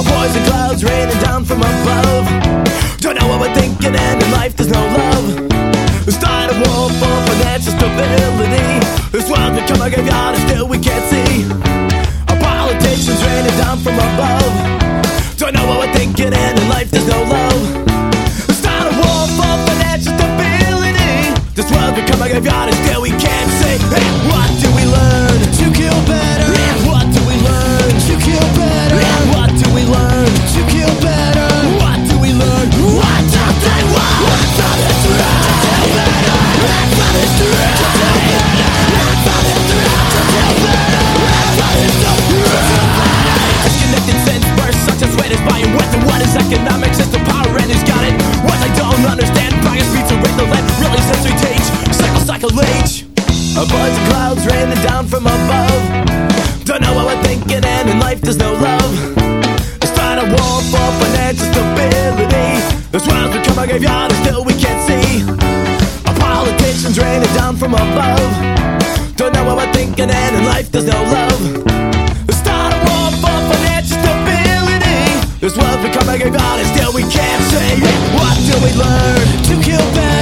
A poison clouds raining down from above. Don't know what we're thinking, and in life there's no love. Start a war for financial stability. This world become a graveyard, and still we can't see. Our politicians raining down from above. Don't know what we're thinking, and in life there's no love. Start a war for financial stability. This world become a graveyard, and still we can't see. Hey, what wet. And what is economics? It's the power and who's got it? What I don't understand. Bias beats in the land. Really sensory cage. Cycle, cycle, age. A bunch of clouds raining down from above. Don't know what we're thinking, and in life there's no love. Start a war for financial stability. This world's become a graveyard, and still we can't see. Our politicians raining down from above. Don't know what we're thinking, and in life there's no love. World's become a graveyard, and still we can't see. What do we learn? To kill better,